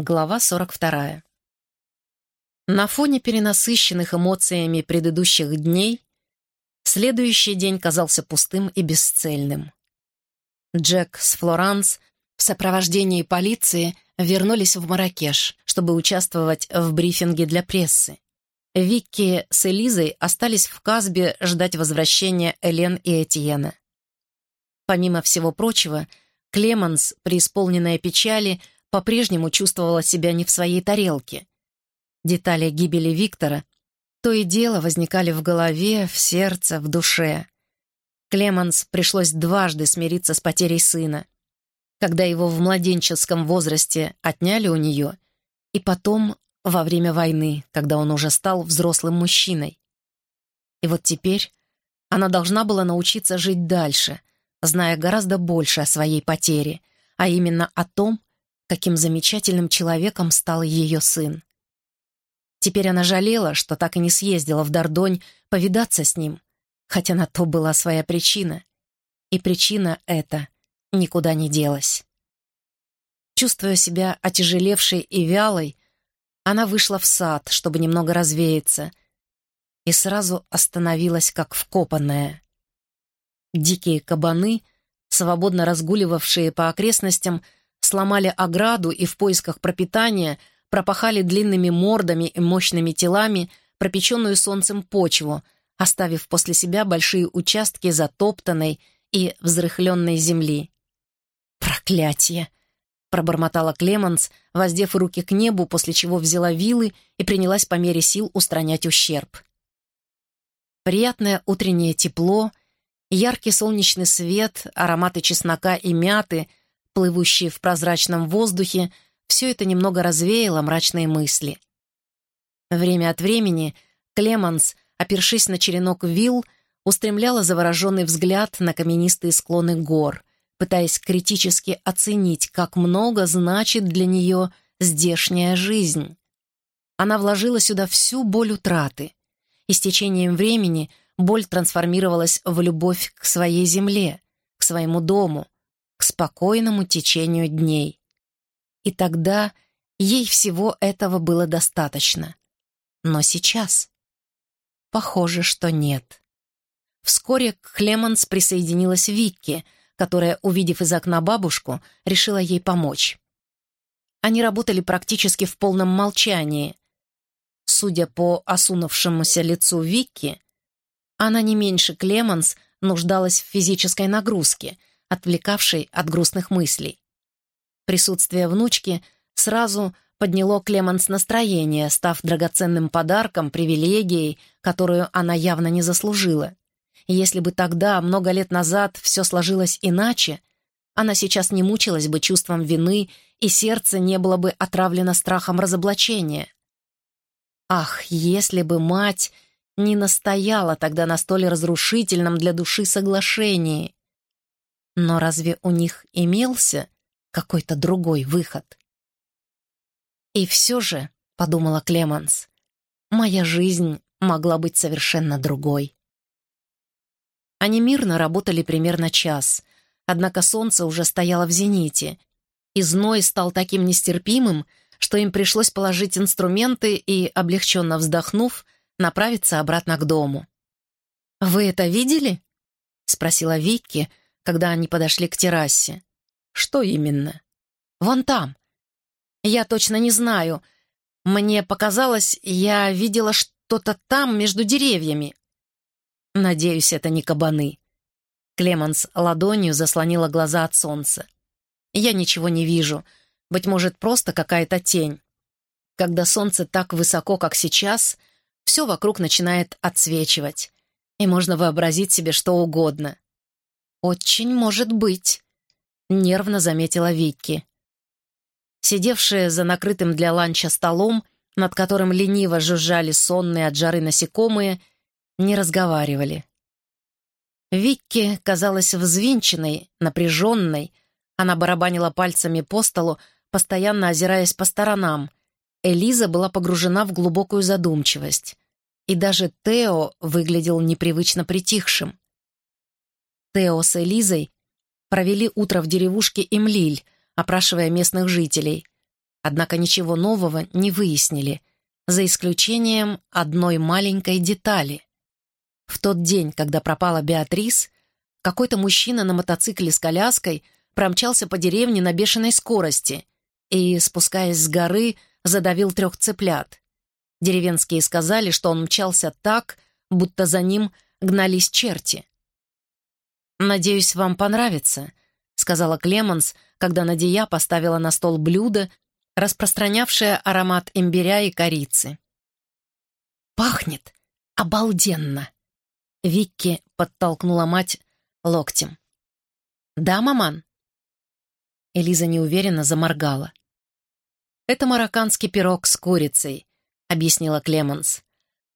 Глава 42. На фоне перенасыщенных эмоциями предыдущих дней следующий день казался пустым и бесцельным. Джек с Флоранс в сопровождении полиции вернулись в Маракеш, чтобы участвовать в брифинге для прессы. Викки с Элизой остались в Казбе ждать возвращения Элен и Этьена. Помимо всего прочего, Клеманс, преисполненная печали, по-прежнему чувствовала себя не в своей тарелке. Детали гибели Виктора то и дело возникали в голове, в сердце, в душе. Клеманс пришлось дважды смириться с потерей сына, когда его в младенческом возрасте отняли у нее, и потом во время войны, когда он уже стал взрослым мужчиной. И вот теперь она должна была научиться жить дальше, зная гораздо больше о своей потере, а именно о том, каким замечательным человеком стал ее сын. Теперь она жалела, что так и не съездила в Дордонь повидаться с ним, хотя на то была своя причина. И причина эта никуда не делась. Чувствуя себя отяжелевшей и вялой, она вышла в сад, чтобы немного развеяться, и сразу остановилась, как вкопанная. Дикие кабаны, свободно разгуливавшие по окрестностям, сломали ограду и в поисках пропитания пропахали длинными мордами и мощными телами пропеченную солнцем почву, оставив после себя большие участки затоптанной и взрыхленной земли. «Проклятие!» — пробормотала Клеманс, воздев руки к небу, после чего взяла вилы и принялась по мере сил устранять ущерб. Приятное утреннее тепло, яркий солнечный свет, ароматы чеснока и мяты — плывущие в прозрачном воздухе, все это немного развеяло мрачные мысли. Время от времени Клеманс, опершись на черенок вил, устремляла завороженный взгляд на каменистые склоны гор, пытаясь критически оценить, как много значит для нее здешняя жизнь. Она вложила сюда всю боль утраты, и с течением времени боль трансформировалась в любовь к своей земле, к своему дому, к спокойному течению дней. И тогда ей всего этого было достаточно. Но сейчас? Похоже, что нет. Вскоре к Клеманс присоединилась Викки, которая, увидев из окна бабушку, решила ей помочь. Они работали практически в полном молчании. Судя по осунувшемуся лицу Викки, она не меньше Клеманс нуждалась в физической нагрузке, отвлекавшей от грустных мыслей. Присутствие внучки сразу подняло Клеманс настроение, став драгоценным подарком, привилегией, которую она явно не заслужила. Если бы тогда, много лет назад, все сложилось иначе, она сейчас не мучилась бы чувством вины, и сердце не было бы отравлено страхом разоблачения. Ах, если бы мать не настояла тогда на столь разрушительном для души соглашении! Но разве у них имелся какой-то другой выход? И все же, — подумала Клеманс, — моя жизнь могла быть совершенно другой. Они мирно работали примерно час, однако солнце уже стояло в зените, и зной стал таким нестерпимым, что им пришлось положить инструменты и, облегченно вздохнув, направиться обратно к дому. «Вы это видели?» — спросила Викки, когда они подошли к террасе. «Что именно?» «Вон там. Я точно не знаю. Мне показалось, я видела что-то там между деревьями». «Надеюсь, это не кабаны». Клеманс ладонью заслонила глаза от солнца. «Я ничего не вижу. Быть может, просто какая-то тень. Когда солнце так высоко, как сейчас, все вокруг начинает отсвечивать, и можно вообразить себе что угодно. «Очень может быть», — нервно заметила Викки. Сидевшие за накрытым для ланча столом, над которым лениво жужжали сонные от жары насекомые, не разговаривали. Викки казалась взвинченной, напряженной. Она барабанила пальцами по столу, постоянно озираясь по сторонам. Элиза была погружена в глубокую задумчивость. И даже Тео выглядел непривычно притихшим. Тео с Элизой провели утро в деревушке Эмлиль, опрашивая местных жителей. Однако ничего нового не выяснили, за исключением одной маленькой детали. В тот день, когда пропала Беатрис, какой-то мужчина на мотоцикле с коляской промчался по деревне на бешеной скорости и, спускаясь с горы, задавил трех цыплят. Деревенские сказали, что он мчался так, будто за ним гнались черти. «Надеюсь, вам понравится», — сказала Клеменс, когда Надия поставила на стол блюдо, распространявшее аромат имбиря и корицы. «Пахнет обалденно!» Викки подтолкнула мать локтем. «Да, маман?» Элиза неуверенно заморгала. «Это марокканский пирог с курицей», — объяснила Клеменс.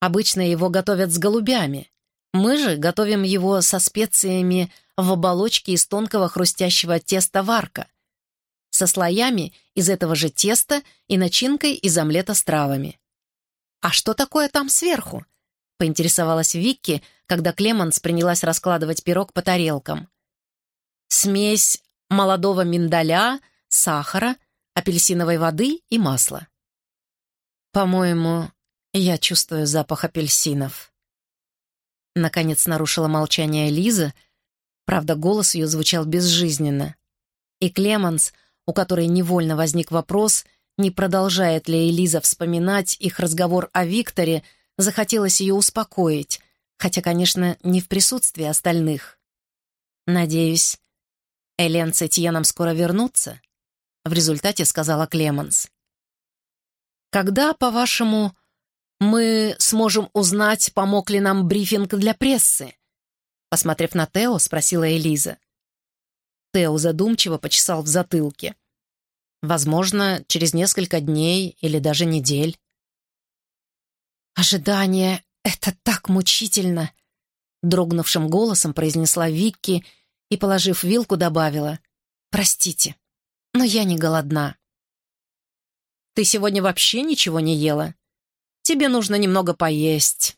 «Обычно его готовят с голубями. Мы же готовим его со специями в оболочке из тонкого хрустящего теста варка, со слоями из этого же теста и начинкой из омлета с травами. «А что такое там сверху?» — поинтересовалась Викки, когда Клеменс принялась раскладывать пирог по тарелкам. «Смесь молодого миндаля, сахара, апельсиновой воды и масла». «По-моему, я чувствую запах апельсинов». Наконец нарушила молчание Лиза, правда, голос ее звучал безжизненно. И Клеменс, у которой невольно возник вопрос, не продолжает ли Элиза вспоминать их разговор о Викторе, захотелось ее успокоить, хотя, конечно, не в присутствии остальных. «Надеюсь, Элен с Этьеном скоро вернутся?» В результате сказала Клеменс. «Когда, по-вашему, мы сможем узнать, помог ли нам брифинг для прессы?» Посмотрев на Тео, спросила Элиза. Тео задумчиво почесал в затылке. «Возможно, через несколько дней или даже недель». «Ожидание — это так мучительно!» Дрогнувшим голосом произнесла Викки и, положив вилку, добавила. «Простите, но я не голодна». «Ты сегодня вообще ничего не ела? Тебе нужно немного поесть».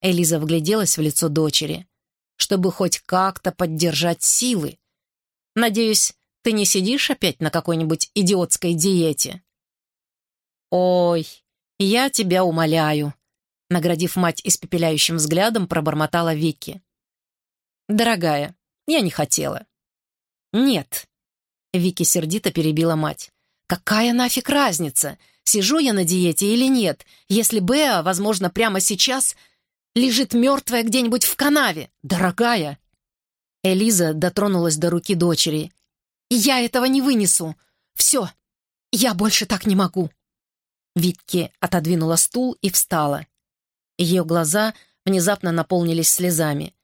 Элиза вгляделась в лицо дочери, чтобы хоть как-то поддержать силы. «Надеюсь, ты не сидишь опять на какой-нибудь идиотской диете?» «Ой, я тебя умоляю», — наградив мать испепеляющим взглядом, пробормотала Вики. «Дорогая, я не хотела». «Нет», — Вики сердито перебила мать. «Какая нафиг разница, сижу я на диете или нет, если Беа, возможно, прямо сейчас лежит мертвая где-нибудь в канаве? Дорогая!» Элиза дотронулась до руки дочери. «Я этого не вынесу! Все! Я больше так не могу!» Витки отодвинула стул и встала. Ее глаза внезапно наполнились слезами.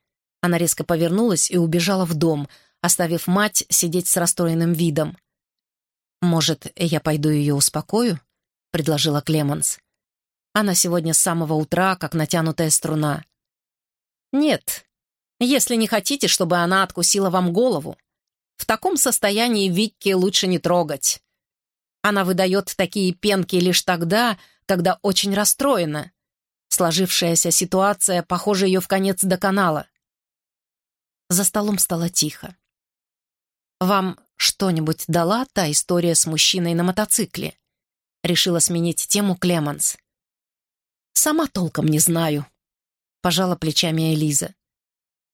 Она резко повернулась и убежала в дом, оставив мать сидеть с расстроенным видом. «Может, я пойду ее успокою?» — предложила Клеменс. «Она сегодня с самого утра, как натянутая струна». «Нет, если не хотите, чтобы она откусила вам голову. В таком состоянии Викки лучше не трогать. Она выдает такие пенки лишь тогда, когда очень расстроена. Сложившаяся ситуация, похоже, ее в конец доконала. За столом стало тихо. «Вам что-нибудь дала та история с мужчиной на мотоцикле?» Решила сменить тему Клеманс. «Сама толком не знаю», — пожала плечами Элиза.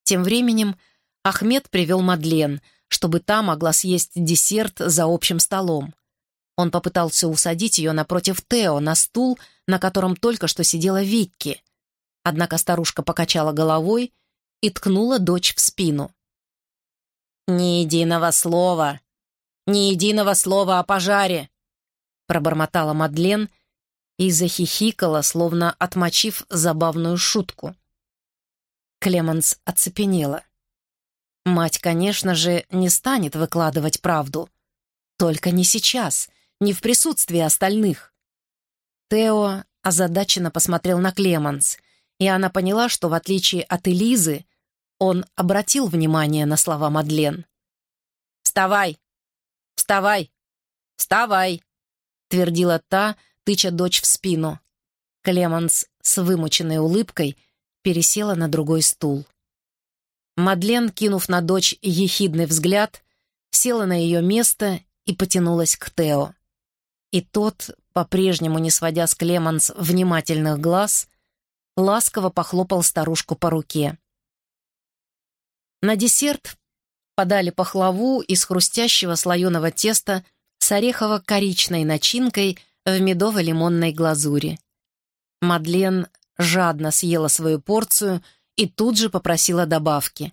Тем временем Ахмед привел Мадлен, чтобы та могла съесть десерт за общим столом. Он попытался усадить ее напротив Тео на стул, на котором только что сидела Викки. Однако старушка покачала головой и ткнула дочь в спину. «Ни единого слова! Ни единого слова о пожаре!» Пробормотала Мадлен и захихикала, словно отмочив забавную шутку. Клеменс оцепенела. Мать, конечно же, не станет выкладывать правду. Только не сейчас, не в присутствии остальных. Тео озадаченно посмотрел на Клеменс, и она поняла, что, в отличие от Элизы, он обратил внимание на слова Мадлен. «Вставай! Вставай! Вставай!» — твердила та, тыча дочь в спину. Клеменс с вымученной улыбкой — пересела на другой стул. Мадлен, кинув на дочь ехидный взгляд, села на ее место и потянулась к Тео. и тот, по-прежнему не сводя с Клеманс внимательных глаз, ласково похлопал старушку по руке. На десерт подали пахлаву из хрустящего слоеного теста с орехово-коричной начинкой в медово-лимонной глазури. Мадлен жадно съела свою порцию и тут же попросила добавки.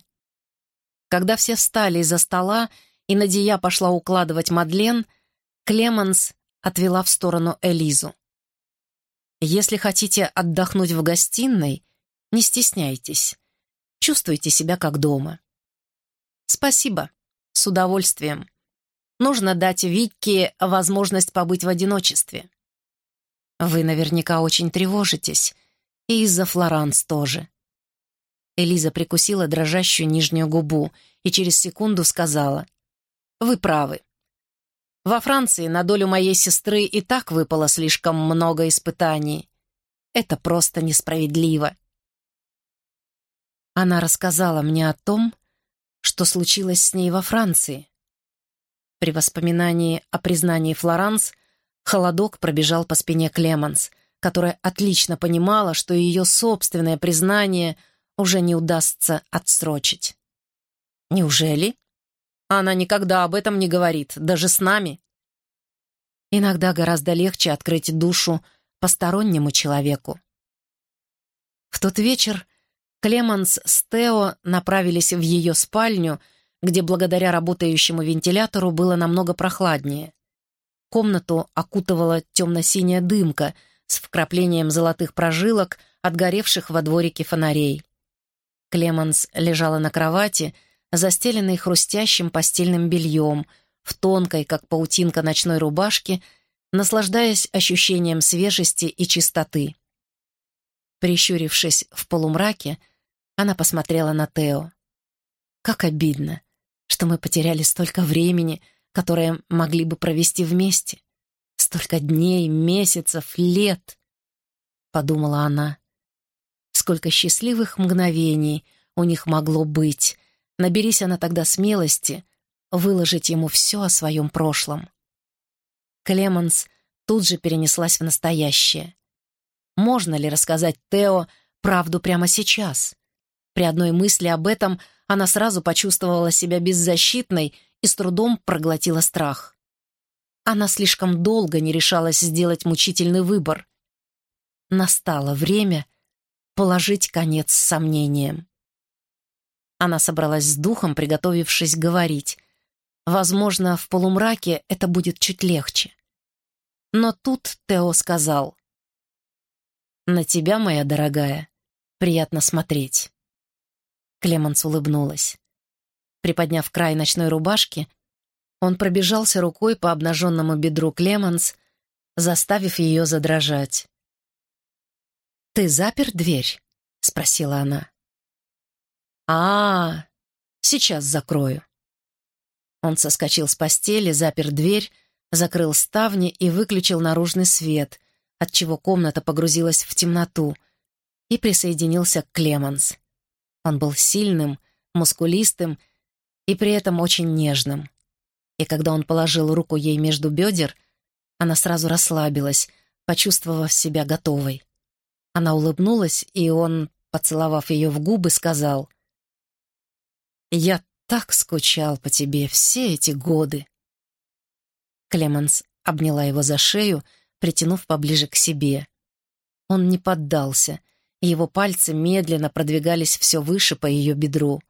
Когда все встали из-за стола и Надия пошла укладывать Мадлен, Клеманс отвела в сторону Элизу. «Если хотите отдохнуть в гостиной, не стесняйтесь. Чувствуйте себя как дома». «Спасибо. С удовольствием. Нужно дать Викке возможность побыть в одиночестве». «Вы наверняка очень тревожитесь. И из-за Флоранс тоже». Элиза прикусила дрожащую нижнюю губу и через секунду сказала. «Вы правы. Во Франции на долю моей сестры и так выпало слишком много испытаний. Это просто несправедливо». Она рассказала мне о том, что случилось с ней во Франции. При воспоминании о признании Флоранс холодок пробежал по спине Клеманс, которая отлично понимала, что ее собственное признание уже не удастся отсрочить. «Неужели?» Она никогда об этом не говорит, даже с нами. Иногда гораздо легче открыть душу постороннему человеку. В тот вечер Клеманс с Тео направились в ее спальню, где благодаря работающему вентилятору было намного прохладнее. Комнату окутывала темно-синяя дымка с вкраплением золотых прожилок, отгоревших во дворике фонарей. Клеманс лежала на кровати, застеленной хрустящим постельным бельем, в тонкой, как паутинка ночной рубашке, наслаждаясь ощущением свежести и чистоты. Прищурившись в полумраке, она посмотрела на Тео. «Как обидно, что мы потеряли столько времени, которое могли бы провести вместе. Столько дней, месяцев, лет!» — подумала она. Сколько счастливых мгновений у них могло быть, Наберись она тогда смелости выложить ему все о своем прошлом. Клеменс тут же перенеслась в настоящее. Можно ли рассказать Тео правду прямо сейчас? При одной мысли об этом она сразу почувствовала себя беззащитной и с трудом проглотила страх. Она слишком долго не решалась сделать мучительный выбор. Настало время положить конец сомнениям. Она собралась с духом, приготовившись говорить. Возможно, в полумраке это будет чуть легче. Но тут Тео сказал. «На тебя, моя дорогая, приятно смотреть». Клеманс улыбнулась. Приподняв край ночной рубашки, он пробежался рукой по обнаженному бедру Клеманс, заставив ее задрожать. «Ты запер дверь?» — спросила она а, сейчас закрою». Он соскочил с постели, запер дверь, закрыл ставни и выключил наружный свет, отчего комната погрузилась в темноту, и присоединился к Клеманс. Он был сильным, мускулистым и при этом очень нежным. И когда он положил руку ей между бедер, она сразу расслабилась, почувствовав себя готовой. Она улыбнулась, и он, поцеловав ее в губы, сказал, я так скучал по тебе все эти годы. Клеменс обняла его за шею, притянув поближе к себе. Он не поддался, его пальцы медленно продвигались все выше по ее бедру.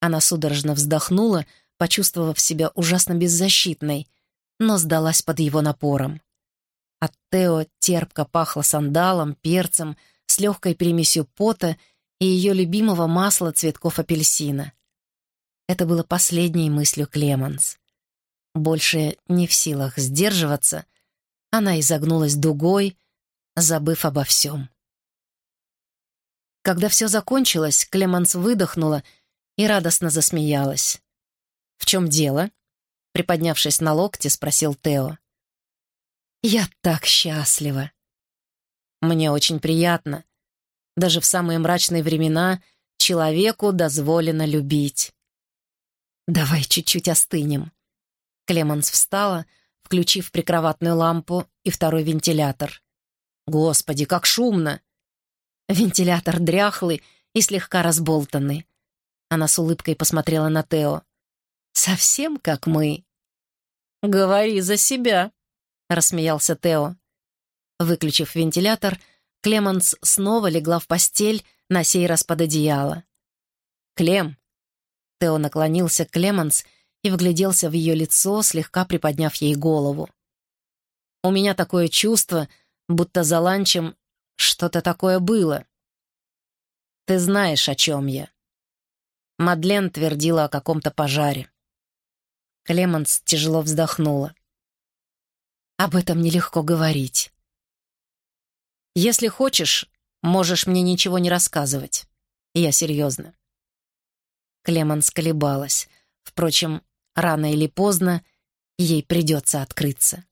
Она судорожно вздохнула, почувствовав себя ужасно беззащитной, но сдалась под его напором. От Тео терпко пахло сандалом, перцем, с легкой примесью пота и ее любимого масла цветков апельсина. Это было последней мыслью Клеманс. Больше не в силах сдерживаться, она изогнулась дугой, забыв обо всем. Когда все закончилось, Клеманс выдохнула и радостно засмеялась. «В чем дело?» — приподнявшись на локте, спросил Тео. «Я так счастлива!» «Мне очень приятно. Даже в самые мрачные времена человеку дозволено любить». «Давай чуть-чуть остынем». Клеманс встала, включив прикроватную лампу и второй вентилятор. «Господи, как шумно!» Вентилятор дряхлый и слегка разболтанный. Она с улыбкой посмотрела на Тео. «Совсем как мы». «Говори за себя», — рассмеялся Тео. Выключив вентилятор, Клеманс снова легла в постель, на сей раз под одеяло. «Клем!» Тео наклонился к Клеманс и вгляделся в ее лицо, слегка приподняв ей голову. «У меня такое чувство, будто за ланчем что-то такое было. Ты знаешь, о чем я». Мадлен твердила о каком-то пожаре. Клеманс тяжело вздохнула. «Об этом нелегко говорить. Если хочешь, можешь мне ничего не рассказывать. Я серьезно». Клеманс колебалась. Впрочем, рано или поздно ей придется открыться.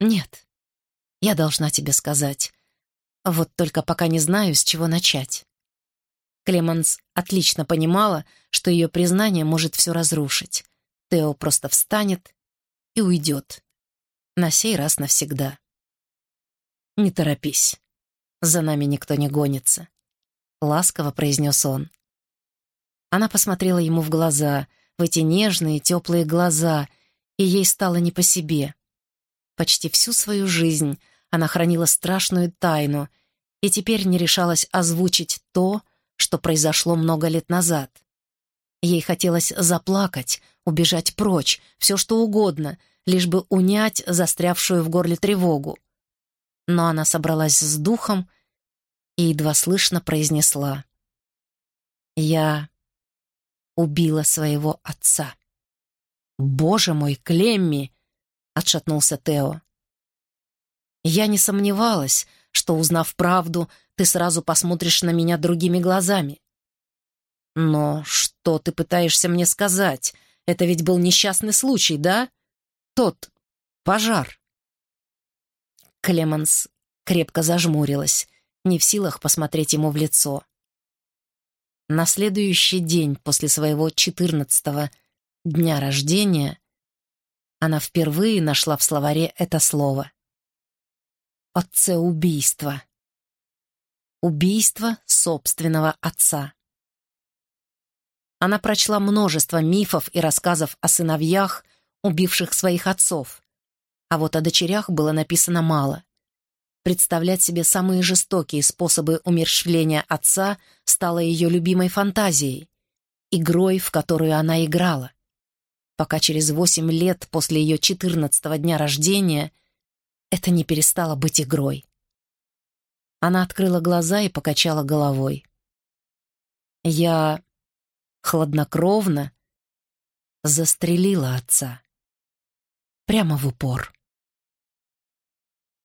«Нет, я должна тебе сказать. Вот только пока не знаю, с чего начать». Клеманс отлично понимала, что ее признание может все разрушить. Тео просто встанет и уйдет. На сей раз навсегда. «Не торопись. За нами никто не гонится», — ласково произнес он. Она посмотрела ему в глаза, в эти нежные, теплые глаза, и ей стало не по себе. Почти всю свою жизнь она хранила страшную тайну и теперь не решалась озвучить то, что произошло много лет назад. Ей хотелось заплакать, убежать прочь, все что угодно, лишь бы унять застрявшую в горле тревогу. Но она собралась с духом и едва слышно произнесла. «Я убила своего отца». «Боже мой, Клемми!» — отшатнулся Тео. «Я не сомневалась, что, узнав правду, ты сразу посмотришь на меня другими глазами. Но что ты пытаешься мне сказать? Это ведь был несчастный случай, да? Тот пожар. Клеманс крепко зажмурилась, не в силах посмотреть ему в лицо. На следующий день после своего четырнадцатого дня рождения она впервые нашла в словаре это слово. Отцеубийство. Убийство собственного отца. Она прочла множество мифов и рассказов о сыновьях, убивших своих отцов. А вот о дочерях было написано мало. Представлять себе самые жестокие способы умерщвления отца стало ее любимой фантазией, игрой, в которую она играла. Пока через восемь лет после ее четырнадцатого дня рождения это не перестало быть игрой. Она открыла глаза и покачала головой. «Я хладнокровно застрелила отца. Прямо в упор.